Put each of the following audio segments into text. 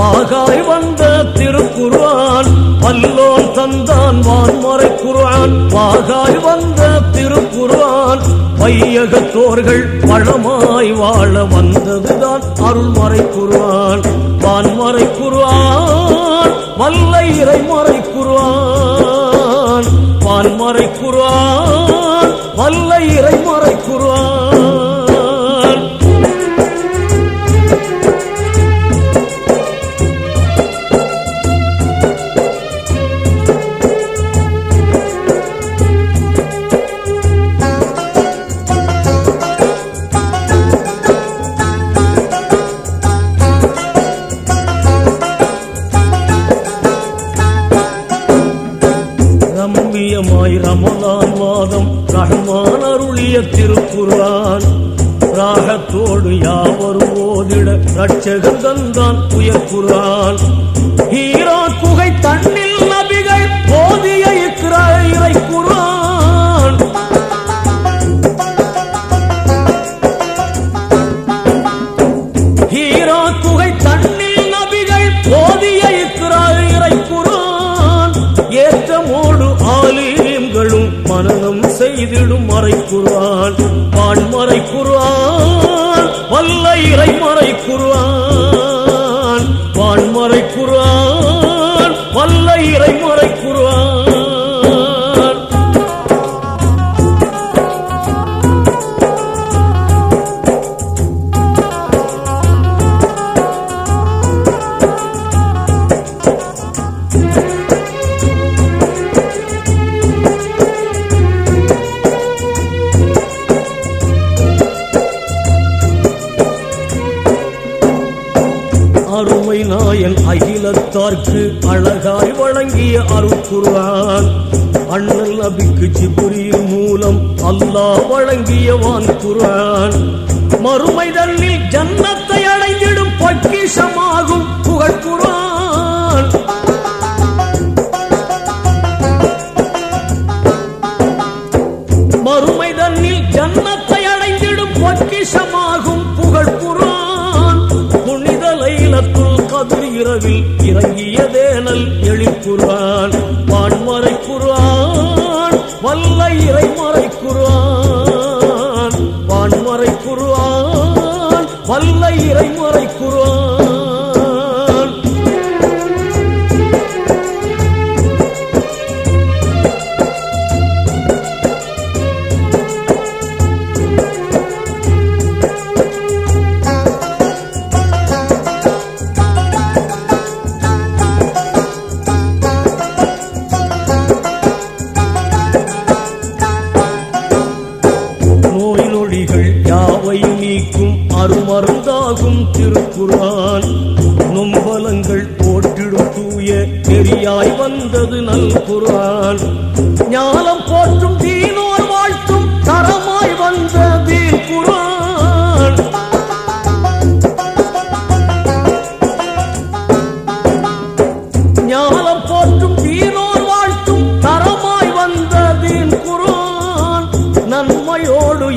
வாகாய் வந்த திருக்குர்ஆன் வல்லோன் தந்தான் வான்மறை குர்ஆன். வாகாய் வந்த திருக்குர்ஆன் பையகத்தோர்கள் பழமாய் வாழ வந்ததுதான் அருள்மறை குர்ஆன். வான்மறை குர்ஆன் வல்ல இறைமறை குர்ஆன். வான்மறை குர்ஆன் ரமலான் மாதம் ரஹ்மான் அருளிய திருக்குறான் ராகத்தோடு யாவரும் ஓதிட ரட்சகன் தந்தான் உயர்குறான் குர்ஆன். ஆலீம்களும் செய்திடும் மறை பான் மறைக்குறான் வல்ல இறை மறைக்குறான் பான் மறைக்குறான் வல்ல இறை மறைக்குறான் அகிலத்தார்க்கு அழகாய் வழங்கிய அருக்குர்ஆன் அண்ணல் நபிக்கு ஜிபுரியின் மூலம் அல்லாஹ் வழங்கிய வான் குர்ஆன் இரவில் இறங்கியதேனல் எழிப்புறான் பான்மறை குருவான் வல்ல இறைமறை குருவான் பான்மறை குருவான் வல்ல இறைமறை மொழிகள் யாவையும் நீக்கும் அருமருந்தாகும் திருக்குறான் நொம்பலங்கள் போற்றிடும் தூய நெறியாய் வந்தது நல் குர்ஆன் ஞானம் போற்றும் தீ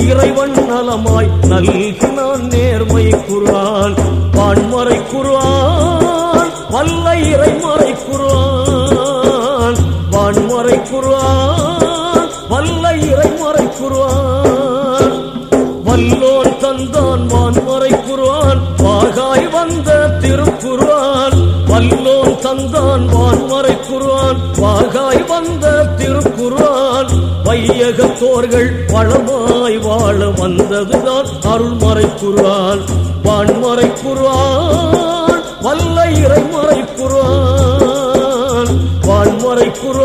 இறைவன் நலமாய் நல்கினான் நேர்மை குரான் பான்மறை குர்ஆன் வல்ல இறைமறை குர்ஆன் பான்மறை குர்ஆன் வல்ல இறைமறை குருவான் வல்லோன் தந்தான் வான்மறை குருவான் பாகாய் வந்த திருக்குர்ஆன் வல்லோன் தந்தான் வான்மறை குருவான் பாகாய் வந்த வையகத்தோர்கள் வளமாய் வாழ வந்ததுதான் அருள்மறை குருவான் வான்மறை குருவான் வல்ல இறைமறை குருவான் வான்மறை குரு